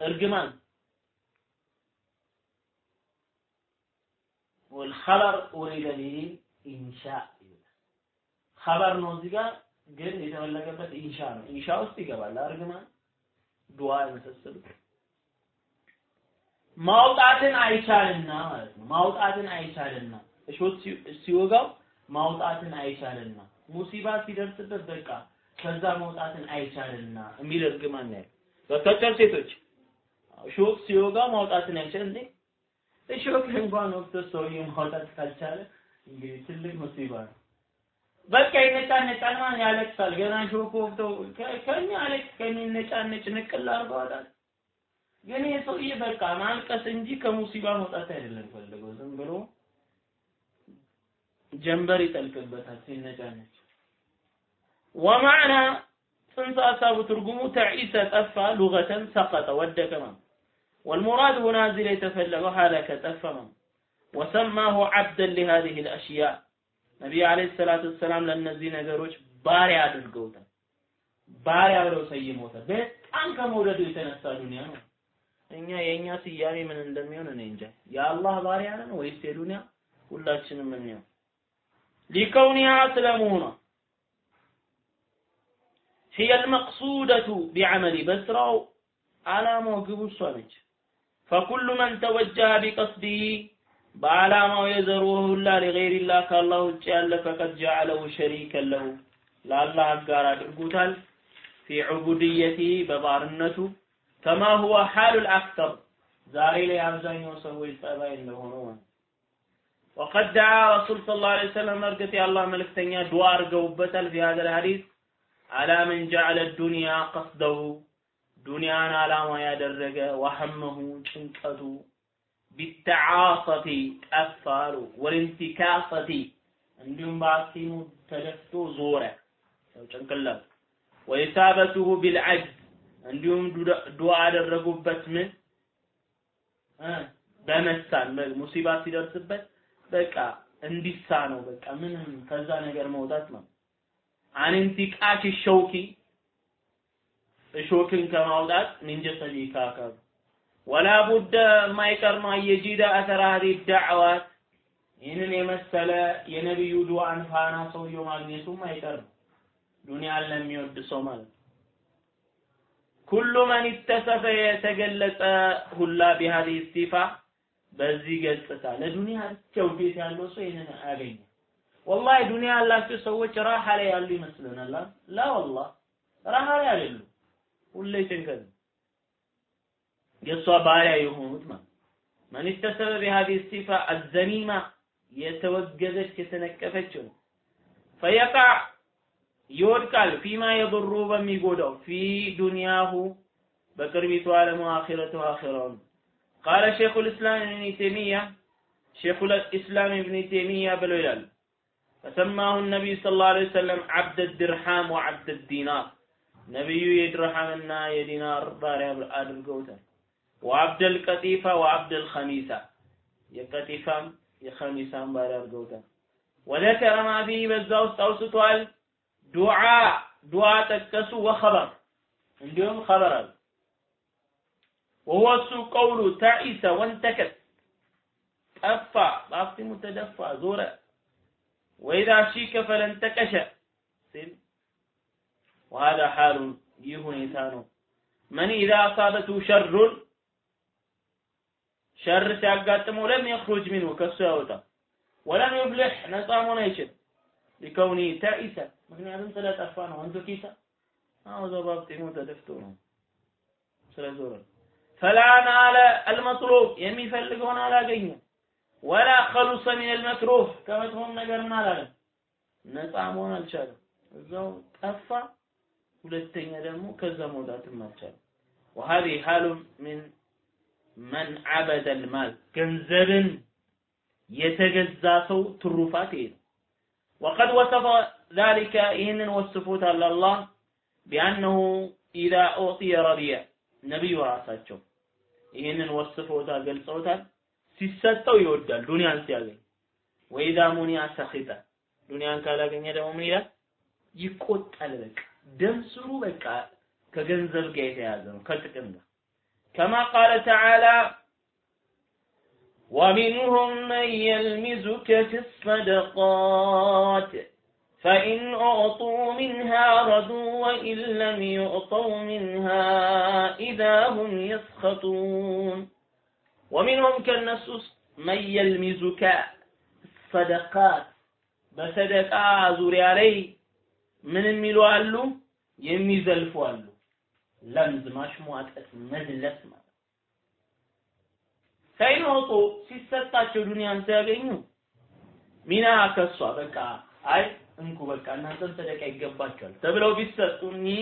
እርግማን ወልኸበር ኡሪደ ቢሂ ኢንሻ ኸበር ነው እዚህ ጋር ግን የተፈለገበት ኢንሻ ነው። ኢንሻ ውስጥ ይገባል እርግማን፣ ዱዓ የመሰሰሉ ማውጣትን አይቻልና ማለት ነው። ማውጣትን አይቻልና እሾት ሲወጋው ማውጣትን አይቻልና ሙሲባ ሲደርስበት በቃ ከዛ መውጣትን አይቻልና የሚል እርግማን ነው። ገብታችኋል ሴቶች? እሾክ ሲወጋ ማውጣትን አይቻል እንዴ? እንኳን ወቅቶ ሰውዬው ማውጣት ካልቻለ እንግዲህ ትልቅ ሙሲባ ነው። በቃ ይነጫነጫል፣ ማን ያለቅሳል? ገና ሾክ ወቅቶ ከሚያለቅስ ከሚነጫነጭ ንቅል አድርገዋታል። ግን ይህ ሰውዬ በቃ ማልቀስ እንጂ ከሙሲባ መውጣት አይደለም ፈልገው ዝም ብሎ ጀንበር ይጠልቅበታል ሲነጫነጭ። ወማዕና ጽንሰ ሀሳቡ ትርጉሙ ተዒሰ ጠፋ፣ ሉገተን ሰቀጠ ወደቀ ማለት والمراد هنا እዚህ ላይ የተፈለገው ሀለከ ጠፋ ማለት وسماه عبدا لهذه الأشياء ነቢዩ ዓለይሂ ሰላቱ ወሰላም ለእነዚህ ነገሮች ባሪያ አድርገውታል። ባሪያ ብለው ሰይመውታል። በጣም ከመውደዱ የተነሳ ዱንያ ነው። እኛ የእኛ ስያሜ ምን እንደሚሆን እኔ እንጃ። የአላህ ባሪያ ነን ወይስ የዱንያ? ሁላችንም እንየው። ሊከውኒሃ ስለመሆኗ هي المقصودة بعمل በስራው ዓላማው ግቡ እሷ ነች። فكل من توجه بقصده በዓላማው የዘሩ ሁላ ለገይሪላህ ከአላህ ውጭ ያለ ፈቀድ ጀዐለሁ ሸሪከን ለሁ ለአላህ አጋር አድርጎታል ፊ ዑቡድየቲ በባርነቱ ከማ ሁወ ሐሉል አክተር ዛሬ ላይ አብዛኛው ሰዎች ጸባይ እንደሆነው ወቀድ ደዓ ረሱል ሰለላሁ ዐለይሂ ወሰለም እርግጥ የአላህ መልእክተኛ ዱዓ አድርገውበታል ፊ ሀዘል ሐዲስ አላ መን ጀዐለ ዱንያ ቀስደሁ ዱንያን ዓላማ ያደረገ ወሐመሁ ጭንቀቱ ቢተዓሰቲ ጠፋሉ ወልንቲካሰቲ እንዲሁም በአሲሙ ተደፍቶ ዞረ። ሰው ጭንቅላት ወኢሳበቱሁ ቢልዐጅዝ እንዲሁም ዱዓ አደረጉበት ምን? በመሳን ሙሲባ ሲደርስበት በቃ እንዲሳ ነው። በቃ ምንም ከዛ ነገር መውጣት ነው። አንንቲቃሽ ሸውኪ እሾክን ከማውጣት ሚንጀሰዲ ካካሉ ወላ ቡደ የማይቀር ነው አየጂዳ አተራ ሀዲህ ዳዕዋት ይህንን የመሰለ የነቢዩ ዱዓን ፋና ሰውየው ማግኘቱም አይቀር ነው ዱንያን ለሚወድ ሰው ማለት ኩሉ መን ኢተሰፈ የተገለጸ ሁላ ቢሃዲህ ሲፋ በዚህ ገጽታ ለዱንያ ብቻ ውዴት ያለው ሰው ይህንን አያገኝም። ወላሂ ዱንያ ያላቸው ሰዎች ራሃ ላይ ያሉ ይመስለናል። ላ ወላህ ራሃ ላይ አይደሉም ሁሌ ጭንቀት ነው። የእሷ ባሪያ የሆኑት ማለት ማን ይስተሰበ بهذه الصفة الزنيمة የተወገዘች የተነቀፈች ነው። فيقع ይወድቃል። ፊማ የضሩ በሚጎዳው ፊ ዱንያሁ በቅርቢቱ ዓለም አኺረቱ አኺራውን قال شيخ الإسلام ابن تيمية شيخ الإسلام ابن تيمية بلو فسماه النبي صلى الله عليه وسلم عبد الدرهم وعبد الدينار نبيو يدرحمنا يدينار باري عدل قوتر وعبد القطيفة وعبد الخميسة يا يخميسة باري عدل قوتر وذكر ما فيه بزاو استوسطوال دعاء دعاء تكسو وخبر عندهم خبر وهو سو قوله تعيس وانتكس أفا بعض متدفع زورة وإذا شيك فلن تكش سيد وهذا حال ይህ ሁኔታ ነው መን ኢዛ አሳበቱ ሸሩን ሸር ሲያጋጥመው ለም የኽሩጅ ሚንሁ ከሱ ያወጣ ወለም ይፍልሕ ነፃ መሆን አይችልም ሊከውኒ ተኢሰ ምክንያቱም ስለጠፋ ነው ወንዙ ኪሳ አዎ ዘባብጢሙ ተደፍቶ ነው ስለዞረ ፈላ ናለ አልመጥሉብ የሚፈልገውን አላገኘም ወላ ኸሉሰ ሚን አልመክሩህ ከመጥፎም ነገር ምን አላለም ነፃ መሆን አልቻለም እዛው ጠፋ ሁለተኛ ደግሞ ከዛ መውጣትም አልቻለም وهذه حال من من عبد المال ገንዘብን የተገዛ ሰው ትሩፋት ይሄ وقد وصف ذلك ይህንን ወስፎታል አላህ ቢአነሁ ኢዛ ኡዕጢየ ረዲየ ነቢዩ ራሳቸው ይህንን ወስፎታል ገልጸውታል ሲሰጠው ይወዳል ዱንያን ሲያገኝ ወኢዛ ሙኒያ ሰኺጠ ዱንያን ካላገኘ ደግሞ ምን ይላል ይቆጣል በቃ ደም ስሩ በቃ ከገንዘብ ጋር የተያዘ ነው ከጥቅም ጋር ከማ ቃለ ተዓላ ومنهم من يلمزك في الصدقات فإن أعطوا منها رضوا وإن لم يعطوا منها إذا هم يسخطون ومنهم كالنسوس من يلمزك الصدقات በሰደቃ ዙሪያ ላይ ምን የሚሉ አሉ የሚዘልፉ አሉ ለምዝ ማሽሟጠጥ መዝለፍ ማለት ሳይኖጡ ሲሰጣቸው ዱንያን ሲያገኙ ሚና ከሷ በቃ አይ እንኩ በቃ እናንተም ሰደቃ ይገባቸዋል ተብለው ቢሰጡ እኚህ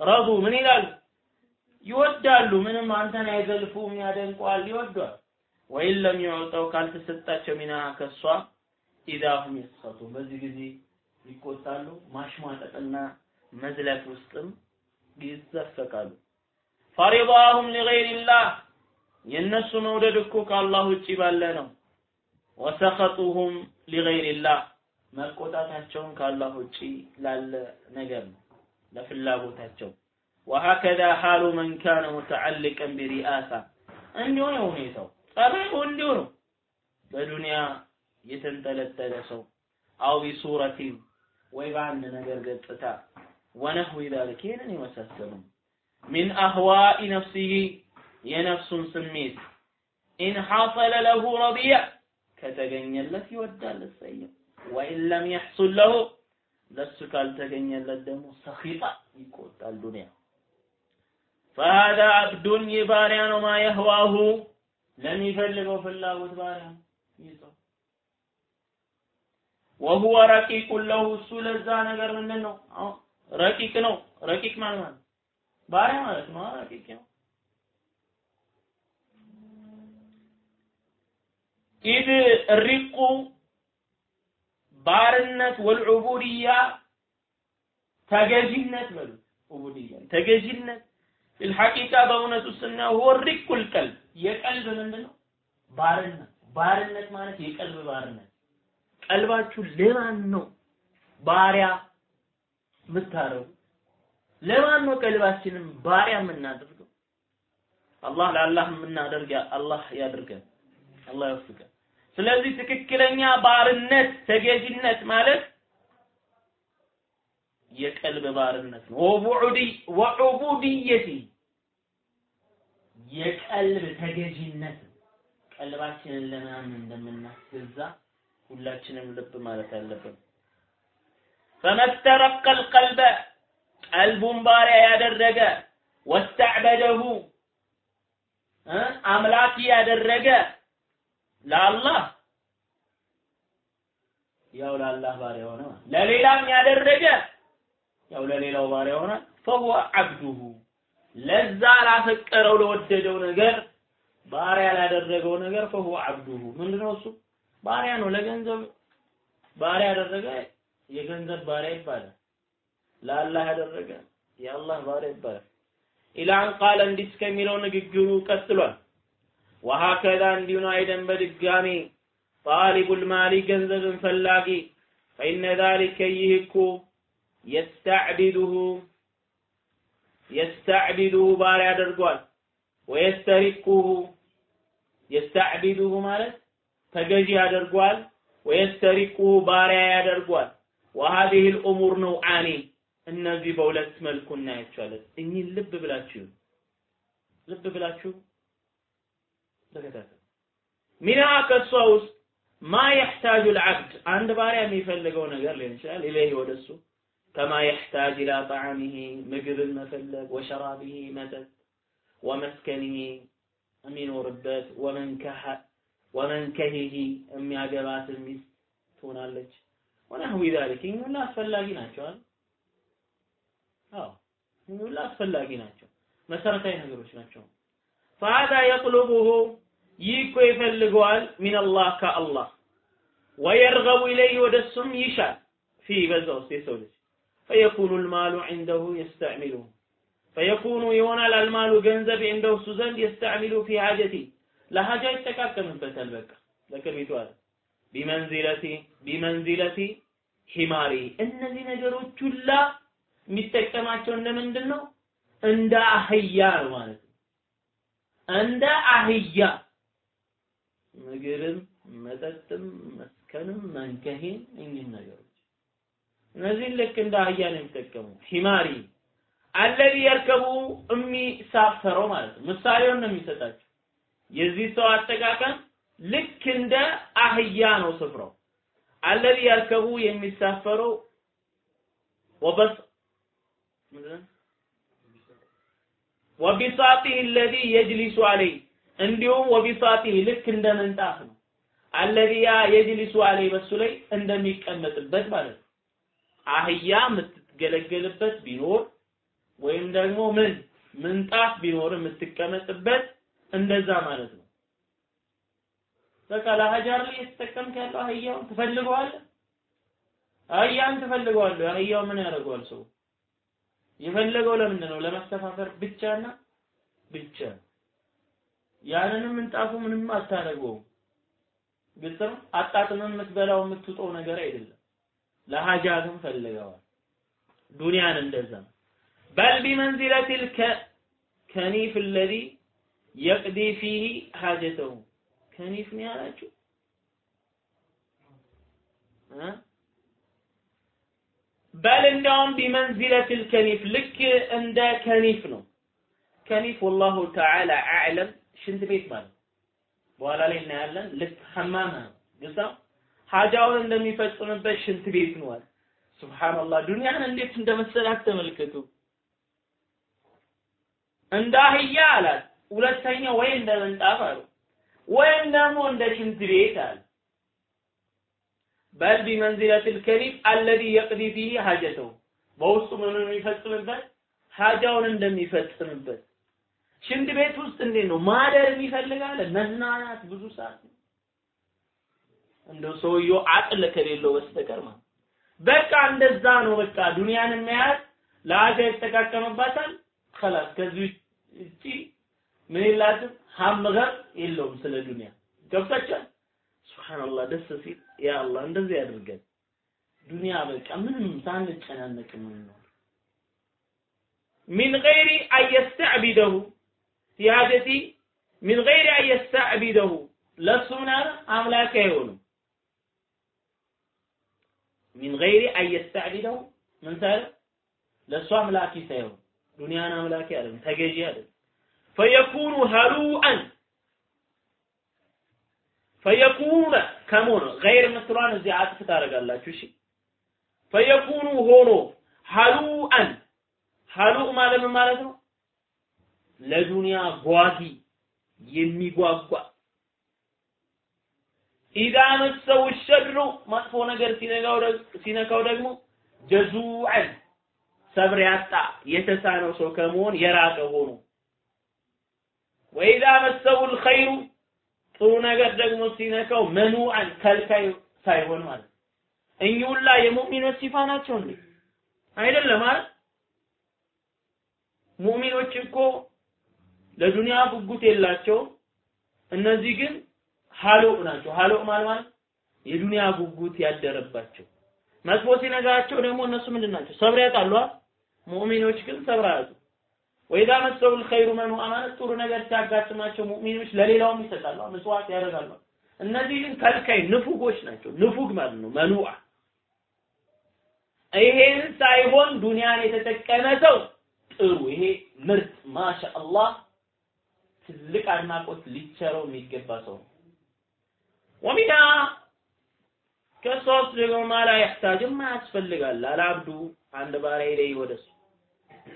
ረዱ ምን ይላሉ? ይወዳሉ። ምንም አንተን አይዘልፉም፣ ያደንቋል፣ ይወዷል። ወይን ለም ይወጣው ካልተሰጣቸው ሚና ከሷ ኢዳሁም ይስኸቱ በዚህ ጊዜ ይቆጣሉ። ማሽሟጠጥና መዝለፍ ውስጥም ይዘፈቃሉ። ፈሪዳሁም ሊገይሪላህ የእነሱ መውደድ እኮ ከአላህ ውጭ ባለ ነው። ወሰኸጡሁም ሊገይሪላህ መቆጣታቸውን ከአላህ ውጭ ላለ ነገር ነው ለፍላጎታቸው። ወሀከዛ ሐሉ መን ካነ ሙተዓልቀን ቢሪአሳ እንዲሁ ነው ሁኔታው። ጸባዩ እንዲሁ ነው። በዱንያ የተንጠለጠለ ሰው أو بصورة ወይ በአንድ ነገር ገጽታ ونحو ذلك ይህንን የመሳሰሉ من أهواء نفسه የነፍሱን ስሜት إن حصل له رضي ከተገኘለት ይወዳል እሰየው። وإن لم يحصل له ለሱ ካልተገኘለት ደግሞ سخط ይቆጣል ዱንያ። ፈሃዛ አብዱን ይህ ባሪያ ነው ማ የህዋሁ ለሚፈልገው ፍላጎት ባሪያ ነው ወሁወ ረቂቁን ለሁ እሱ ለዛ ነገር ምንድን ነው ረቂቅ ነው። ረቂቅ ማለት ማለት ባሪያ ማለት ነው። ረቂቅ ነው። ኢድ ሪቁ ባርነት ወልዑቡድያ ተገዥነት በሉት ዑቡድያ ተገዥነት። ፊልሐቂቃ በእውነቱ ስናየው ሁወ ሪቁል ቀልብ። የቀልብ ምንድን ነው ባርነት። ባርነት ማለት የቀልብ ባርነት ቀልባችሁ ለማን ነው ባሪያ የምታረጉ ለማን ነው ቀልባችንን ባሪያ የምናደርገው? አላህ ለአላህ የምናደርግ አላህ ያድርገን አላህ ይወፍቀን። ስለዚህ ትክክለኛ ባርነት ተገዥነት ማለት የቀልብ ባርነት ነው። ወቡዑዲ ወዑቡድየቲ የቀልብ ተገዥነት ቀልባችንን ለማን እንደምናስገዛ ሁላችንም ልብ ማለት አለብን። ፈመስተረቀ አልቀልበ ቀልቡን ባሪያ ያደረገ ወስተዕበደሁ አምላኪ ያደረገ ለአላህ ያው ለአላህ ባሪያ ሆነ። ለሌላም ያደረገ ያው ለሌላው ባሪያ ሆነ። ፈሁወ አብዱሁ ለዛ ላፈቀረው ለወደደው ነገር ባሪያ ላደረገው ነገር ፈሁወ አብዱሁ ምንድነው እሱ? ባሪያ ነው። ለገንዘብ ባሪያ ያደረገ የገንዘብ ባሪያ ይባላል። ለአላህ ያደረገ የአላህ ባሪያ ይባላል። ኢላን ቃለ እንዲህ እስከሚለው ንግግሩ ቀጥሏል። ወሀከዛ እንዲሁ ነው አይደን በድጋሚ ጣሊቡል ማሊ ገንዘብን ፈላጊ። ፈኢነ ዛሊከ ይህ እኮ የስተዕቢዱሁ የስተዕቢዱሁ ባሪያ ያደርጓል ወየስተሪቁሁ የስተዕቢዱሁ ማለት ተገዢ ያደርጓል ወየስተሪቁሁ ባሪያ ያደርጓል? ወሀዚህ ልእሙር ነውዓኒ። እነዚህ በሁለት መልኩ እናያቸዋለን። እኚህን ልብ ብላችሁ ልብ ብላችሁ ተከታተሉ። ሚና ከሷ ውስጥ ማ የሕታጁ ልዓብድ አንድ ባሪያ የሚፈልገው ነገር ሊሆን ይችላል ኢለይህ ወደሱ ከማ የሕታጅ ኢላ ጣዓሚሂ ምግብን መፈለግ ወሸራቢሂ መጠጥ ወመስከኒሂ የሚኖርበት ወመንከሐ ወመንከሂሂ የሚያገባት ሚስት ትሆናለች። ወናህዊ ዛሊክ ይህ ሁሉ አስፈላጊ ናቸው አዎ ይህ ሁሉ አስፈላጊ ናቸው፣ መሰረታዊ ነገሮች ናቸው። ፈሃዳ የጥሉቡሁ ይህ እኮ ይፈልገዋል ሚነላህ ከአላህ። ወየርገቡ ኢለይህ ወደ እሱም ይሻል ፊ በዛ ውስጥ የሰው ልጅ። ፈየኩኑ ልማሉ ዒንደሁ የስተዕሚሉሁ ፈየኩኑ ይሆናል አልማሉ ገንዘብ ዒንደሁ እሱ ዘንድ የስተዕሚሉ ፊ ሐጀቲ። ለሀጃ ይጠቃቀምበታል በቃ። ለክርቢቱ አለ። ቢመንዚለቲ ቢመንዚለቲ ሂማሪ። እነዚህ ነገሮች ሁላ የሚጠቀማቸው እንደምንድን ነው እንደ አህያ ነው ማለት ነው። እንደ አህያ ምግብም መጠጥም መስከንም መንከሂን እኚህ ነገሮች። እነዚህን ልክ እንደ አህያ ነው የሚጠቀሙ ሂማሪ አለዚ የርከቡ የሚሳፈረው ማለት ነው። ምሳሌውን ነው የሚሰጣቸው የዚህ ሰው አጠቃቀም ልክ እንደ አህያ ነው ስፍራው አለዚ የርከቡ የሚሳፈረው ወበስ ምንድን ወቢሳጢህ الذي يجلس عليه እንዲሁም ወቢሳጢህ ልክ እንደ ምንጣፍ ነው አለዚ ያ የጅሊሱ አለይ በሱ ላይ እንደሚቀመጥበት ማለት ነው። አህያ የምትገለገልበት ቢኖር ወይም ደግሞ ምን ምንጣፍ ቢኖር የምትቀመጥበት እንደዛ ማለት ነው። በቃ ለሀጃር ላይ የተጠቀምክ ያለው አህያውን ትፈልገዋለህ። አህያን ትፈልገዋለህ። አህያው ምን ያደርገዋል ሰው የፈለገው ለምንድን ነው? ለመስተፋፈር ብቻና ብቻ። ያንንም ምንጣፉ ምንም አታደርገውም። ግልጽ ነው። አጣጥመን የምትበላው የምትውጠው ነገር አይደለም። ለሀጃ ግን ፈልገዋል። ዱንያን እንደዛ በል ቢመንዚለት ከኒፍ الذي የቅዲ ፊህ ሀጀተሁ ከኒፍ ነው ያላችሁ በል እንዳውም ቢመንዚለት ከኒፍ ልክ እንደ ከኒፍ ነው። ከኒፍ ወላሁ ተዓላ አዕለም ሽንት ቤት ማለት በኋላ ላይ እናያለን። ልክ ሐማም ግዛ ሀጃውን እንደሚፈጽምበት ሽንት ቤት ነው አለ። ዱንያን እንዴት እንደመሰላት ተመልከቱ። እንደ አህያ አላት ሁለተኛው ወይ እንደ ምንጣፍ አሉ ወይም ደግሞ እንደ ሽንት ቤት አሉ። በል ቢመንዚለትል ከሪም አለዚ የቅዲ ፊሂ ሀጀተው በውስጡ ምኑን የሚፈጽምበት ሀጃውን እንደሚፈጽምበት። ሽንት ቤት ውስጥ እንዴት ነው ማደር ይፈልጋል መዝናናት ብዙ ሰዓት እንደው ሰውየው አቅል ከሌለው በስተቀር ማለት በቃ እንደዛ ነው። በቃ ዱንያን መያዝ ለአገር ይጠቃቀምባታል። ከላስ ከዚህ ውጪ ምን የላትም? ሀም የለውም ስለ ዱንያ። ገብታችኋል? ሱብሃንአላህ ደስ ሲል። ያ አላህ እንደዚህ ያድርገን ዱንያ በቃ ምንም ሳንጨናነቅ የምንኖር። ሚን ገይሪ አየስተዕቢደሁ ሲያደቲ ሚን ገይሪ አየስተዕቢደሁ ለሱ አምላክ አይሆንም። ሚን ገይሪ አየስተዕቢደሁ ምን ሳይል ለሱ አምላኪ ሳይሆን ዱንያን አምላኪ አይደለም ተገዢ አይደለም ፈየኩኑ ሀሉአን ፈየኩነ ከመሆን ገይር የምትሏን እዚህ አጥፍ ታደርጋላችሁ። እሺ ፈየኩኑ ሆኖ ሀሉአን ሀሉእ ማለት ምን ማለት ነው? ለዱንያ ጓጊ የሚጓጓ ኢዛ መሰው ሸድሩ መጥፎ ነገር ሲነካው ደግሞ ጀዙዐን ሰብር ያጣ የተሳነው ሰው ከመሆን የራቀ ሆኖ ወኢዛ መሰው الخير ጥሩ ነገር ደግሞ ሲነካው መኑዐን ከልካይ ሳይሆን ማለት እኚህ ሁላ የሙእሚኖች ሲፋ ናቸው እንዴ አይደለም አይደል ሙእሚኖች እኮ ለዱንያ ጉጉት የላቸው እነዚህ ግን ሀሉቅ ናቸው ሀሉቅ ማለት ማለት የዱንያ ጉጉት ያደረባቸው መጥፎ ሲነጋቸው ደግሞ እነሱ ምንድን ናቸው ሰብር ያጣሉ ሙእሚኖች ግን ሰብር አያጡ ወኢዛ መሰሁል ኸይሩ መኑአ ማለት ጥሩ ነገር ሲያጋጥማቸው ሙእሚኖች ለሌላውም ይሰጣሉ፣ ምጽዋት ያደርጋሉ። እነዚህ ግን ከልካይ ንፉጎች ናቸው። ንፉግ ማለት ነው መኑአ። ይሄን ሳይሆን ዱንያን የተጠቀመ ሰው ጥሩ ይሄ ምርጥ ማሻአላህ ትልቅ አድናቆት ሊቸረው የሚገባ ሰው ነው። ወሚና ከሶስት ደግሞ ማላ ያሕታጅም ያስፈልጋል አልአብዱ አንድ ባሪያ ይለይ ወደሱ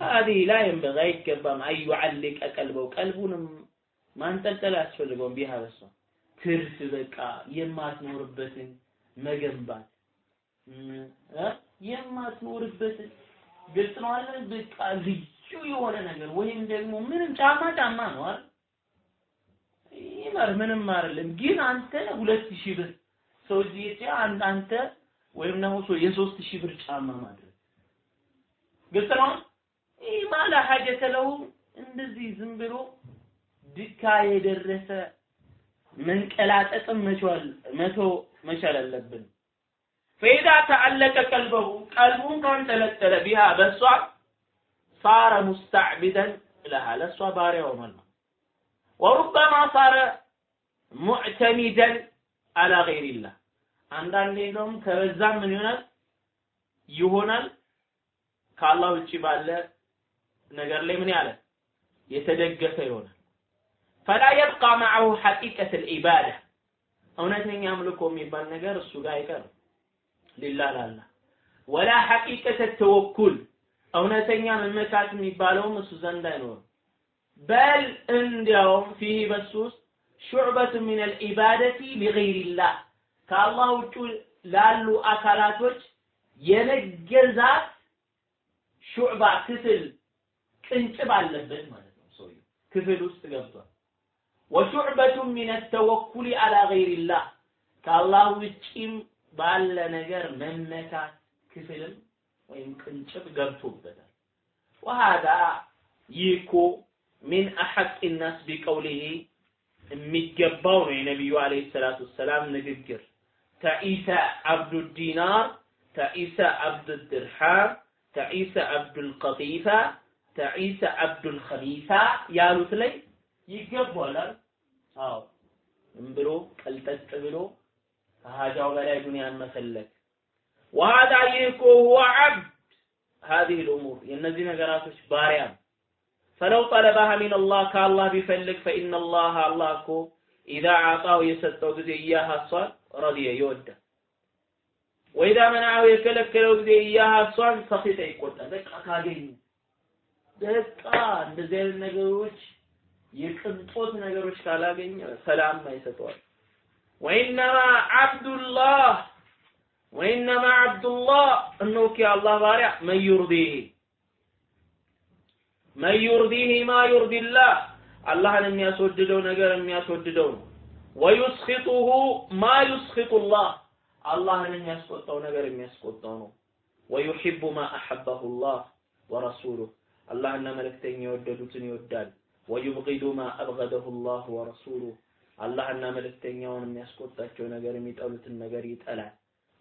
ሀዲህ ላ የንበغ አይገባም አዩዓልቀ ቀልበው ቀልቡንም ማንጠልጠል አያስፈልገውም ቢሃ በሷ ትርፍ በቃ የማትኖርበትን መገንባት የማትኖርበትን ግልጽ ነው አይደል በቃ ልዩ የሆነ ነገር ወይም ደግሞ ምንም ጫማ ጫማ ነው አይደል ይመር ምንም አይደለም ግን አንተ ሁለት ሺህ ብር ሰውዬ አንተ ወይም ደግሞ የሶስት ሺህ ብር ጫማ ማድረግ ግልጽ ነው ይህ ማላ ሀጀተ ለው እንደዚህ ዝም ብሎ ድካ የደረሰ መንቀላጠጥም መቶ መቻል አለብን። ፈኢዛ ተዓለቀ ቀልበሁ ቀልቡን ካንጠለጠለ ቢሃ በሷ ሳረ ሙስተዕቢደን ለሃ ለሷ ባሪያ ሆኗል ወሩበማ ሳረ ሙዕተሚደን አላ ገይሪላህ። አንዳንዴ እንደውም ከበዛም ምን ይሆናል? ይሆናል። ከአላህ ውጭ ባለ ነገር ላይ ምን ያለ? የተደገፈ ይሆናል። ፈላ የብቃ ማዐሁ ሐቂቀት ልዒባዳ እውነተኛ አምልኮ የሚባል ነገር እሱ ጋር አይቀርም። ሊላ ላላ። ወላ ሐቂቀተ ተወኩል። እውነተኛ መመካት የሚባለውም እሱ ዘንድ አይኖርም። በል እንዲያውም ፊህ በሱ ውስጥ ሹዕበቱ ሚን አልዒባደቲ ሊገይሪላህ። ከአላህ ውጭ ላሉ አካላቶች የመገዛት ሹዕባ ክፍል ቅንጭብ አለበት ማለት ነው። ሰውየው ክፍል ውስጥ ገብቷል። ወሹዕበቱ ሚን ተወኩሊ አላ ገይሪላህ ከአላህ ውጪም ባለ ነገር መመካት ክፍልም ወይም ቅንጭብ ገብቶበታል። ወሃዳ ይህ እኮ ሚን አሐቅ ናስ ቢቀውሊሂ የሚገባው ነው የነቢዩ አለይሂ ሰላቱ ወሰላም ንግግር ተኢሰ አብዱ ዲናር ተኢሰ አብዱ ድርሃም ተኢሰ አብዱል ቀጢፋ ተኢሰ አብዱል ኸሚሳ ያሉት ላይ ይገባዋል። አዎ ምን ብሎ ቀልጠጥ ብሎ ከሀጃው በላይ ዱንያን መፈለግ ወሀዳ ይህ እኮ ሁወ ዓብድ هذه الأمور የእነዚህ ነገራቶች ባሪያ ነው። ፈለው ጠለበሃ ሚን አላህ ከአላህ ቢፈልግ ፈኢነ አላህ አላህ እኮ ኢዛ አጣው የሰጠው ጊዜ እያህ እሷን ረዲየ ይወዳል። ወኢዛ መናዐው የከለከለው ጊዜ እያህ እሷን ሰኺጠ ይቆጣል። በቃ ካገኘ በቃ እንደዚህ አይነት ነገሮች የቅንጦት ነገሮች ካላገኘ ሰላም አይሰጠዋል። ወኢነማ ዓብዱላህ ወኢነማ ዓብዱላህ እነሆ የአላህ ባሪያ መን ዩርዲህ መን ማ ዩርዲላህ አላህን የሚያስወድደው ነገር የሚያስወድደው ነው። ወዩስኺጡሁ ማ ዩስኺጡላህ አላህን የሚያስቆጣው ነገር የሚያስቆጣው ነው። ወዩሒቡ ማ አሐበሁ ላህ ወረሱሉህ አላህና መልእክተኛ የወደዱትን ይወዳል። ወዩብጊዱ ማ አብገደሁ ላህ ወረሱሉህ አላህና መልእክተኛውን የሚያስቆጣቸው ነገር የሚጠሉትን ነገር ይጠላል።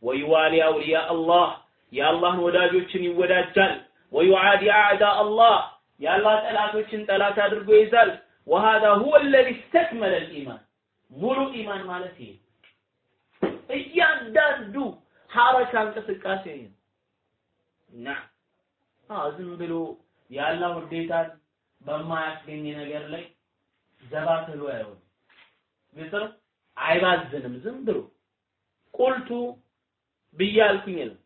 ወዩዋሊ አውሊያ አላህ የአላህን ወዳጆችን ይወዳጃል። ወዩዓዲ አዕዳ አላህ የአላህ ጠላቶችን ጠላት አድርጎ ይዛል። ወሃዛ ሁወ አለዚ እስተክመለ ልኢማን ሙሉ ኢማን ማለት ይሄ እያንዳንዱ ሐረካ እንቅስቃሴ ነው። ና ዝም ብሎ የአላህ ውዴታን በማያስገኝ ነገር ላይ ዘባትሎ አይሆንም። ግልጽ ነው። አይባዝንም። ዝም ብሎ ቁልቱ ብያልኩኝ ነው።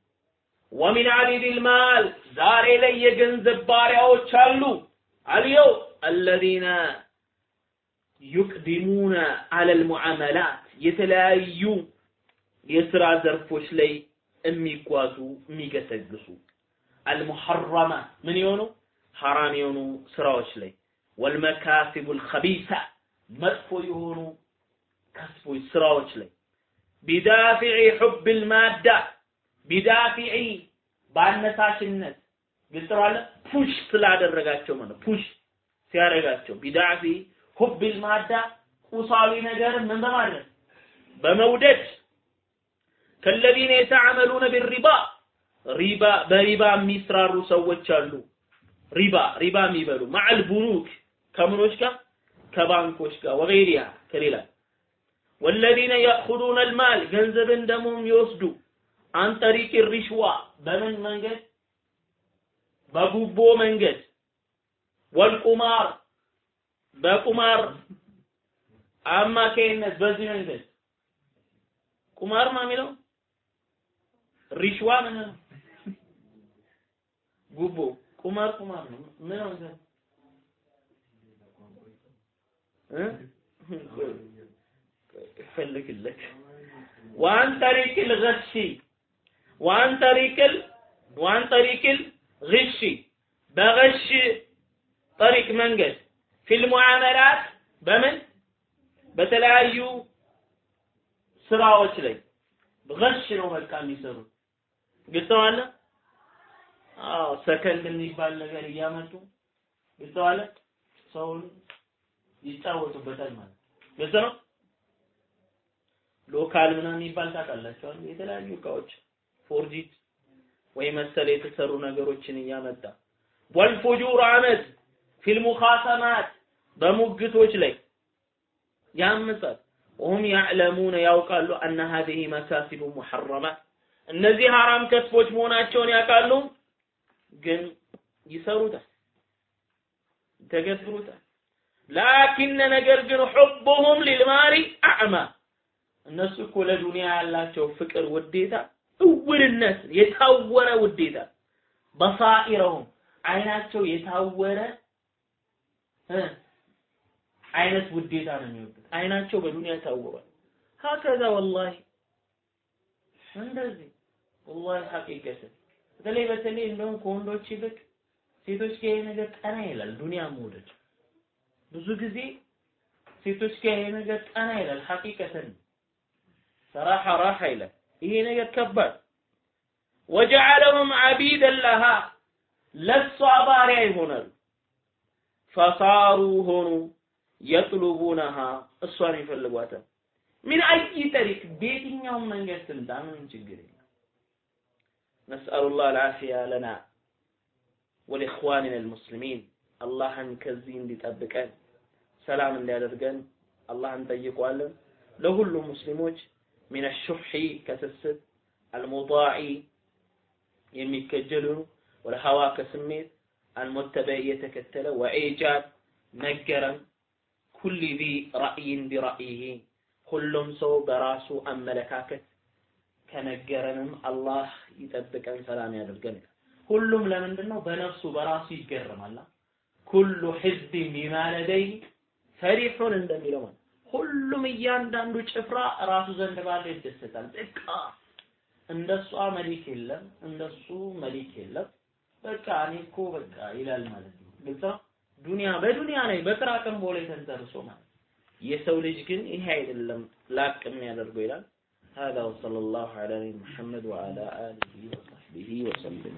ወሚን አቢዲል ማል ዛሬ ላይ የገንዘብ ባሪያዎች አሉ። አልየው አለዚነ ዩቅዲሙነ አለል ሙዓመላት የተለያዩ የስራ ዘርፎች ላይ የሚጓዙ የሚገሰግሱ አልሙሐረማ ምን የሆኑ ሐራም የሆኑ ስራዎች ላይ ወልመካሲቡል ኸቢሳ መጥፎ የሆኑ ከስቦች ስራዎች ላይ ቢዳፊዒ ሑብል ማዳ ቢዳፊዒ በአነሳሽነት ግልጽ push ስላደረጋቸው ማለት push ሲያደርጋቸው بدافع حب المادة ቁሳዊ ነገር ምን በማድረግ? በመውደድ كالذين يتعاملون بالربا ሪባ በሪባ የሚሰራሩ ሰዎች አሉ። ሪባ ሪባ የሚበሉ مع البنوك ከምኖች ጋር? ከባንኮች ጋር وغيرها ከሌላ። والذين يأخذون المال ገንዘብን ደግሞ የሚወስዱ አን ጠሪቅ ሪሽዋ በምን መንገድ? በጉቦ መንገድ። ወልቁማር በቁማር አማካይነት በዚህ መንገድ። ቁማር ነው የሚለው? ሪሽዋ ምን ጉቦ ቁማር ቁማር ነው ምን ነው ይፈልግለት ዋን ጠሪቅል ገሺ ዋን ጠሪቅል ዋን ጠሪቅል ግሺ በገሽ ጠሪቅ መንገድ ፊል ሙዓመላት በምን በተለያዩ ስራዎች ላይ ገሽ ነው በቃ የሚሰሩት ግልጽ አለ አዎ ሰከንድ የሚባል ነገር እያመጡ ግልጽ አለ ሰውን ይጫወቱበታል ማለት ግልጽ ነው? local ምናምን የሚባል ታውቃላችሁ? የተለያዩ እቃዎች forged ወይ መሰል የተሰሩ ነገሮችን እያመጣ والفجور አመት في المخاصمات በሙግቶች ላይ ያምጻል። وهم يعلمون ያውቃሉ أن هذه مكاسب محرمات። እነዚህ ሐራም ከስቦች መሆናቸውን ያውቃሉ ግን ይሰሩታል ተገብሩታል ላኪን ነገር ግን ሑቡሁም ሊልማሪ አዕማ እነሱ እኮ ለዱንያ ያላቸው ፍቅር ውዴታ እውርነት የታወረ ውዴታ በሳኢረሁም አይናቸው የታወረ አይነት ውዴታ ነው የሚወዱት። አይናቸው በዱንያ ታውሯል። ሀከዛ ወላሂ እንደዚህ ወላሂ ሐቂቀትን በተለይ በተለይ እንደውም ከወንዶች ይልቅ ሴቶች ጋር ይሄ ነገር ጠና ይላል። ዱንያ መውደድ ብዙ ጊዜ ሴቶች ጋር ይሄ ነገር ጠና ይላል። ሐቂቀትን ሰራሐ ራሐ ይላል። ይሄ ነገር ከባድ ወጀዐለሁም ዐቢደን ለሃ ለሷ ባሪያ ይሆናሉ። ፈሳሩ ሆኑ የጥሉቡነሃ እሷን ይፈልጓታል። ሚን አይ ጠሪቅ በየትኛውም መንገድ ትምጣ ምንም ችግር የለም። ነስአሉላህ አልዓፊያ ለና ወሊኽዋኒና አልሙስሊሚን አላህን ከዚህ እንዲጠብቀን ሰላም እንዲያደርገን አላህን ጠይቋለን። ለሁሉም ሙስሊሞች ሚን ሹሒ ከስስት አልሙጣዒ የሚከጀሉ ወደ ሀዋ ከስሜት አልሙተበዕ የተከተለ ወኢጃድ መገረም ኩሊ ዚ ራእይን ቢራእይህ ሁሉም ሰው በራሱ አመለካከት ከነገረንም አላህ ይጠብቀን፣ ሰላም ያደርገን። ሁሉም ለምንድን ነው በነፍሱ በራሱ ይገረማል። ኩሉ ሕዝቢን ቢማ ለደይህ ፈሪሑን እንደሚለው ማለት ሁሉም እያንዳንዱ ጭፍራ ራሱ ዘንድ ባለው ይደሰታል። በቃ እንደሷ መሊክ የለም፣ እንደሱ መሊክ የለም። በቃ እኔ እኮ በቃ ይላል ማለት ነው። ግልጽ ዱንያ በዱንያ ላይ በጥራቅም ቦሌ ተንተርሶ ማለት የሰው ልጅ ግን ይሄ አይደለም ላቅ የሚያደርገው ይላል። هذا وصلى الله على محمد وعلى آله وصحبه وسلم.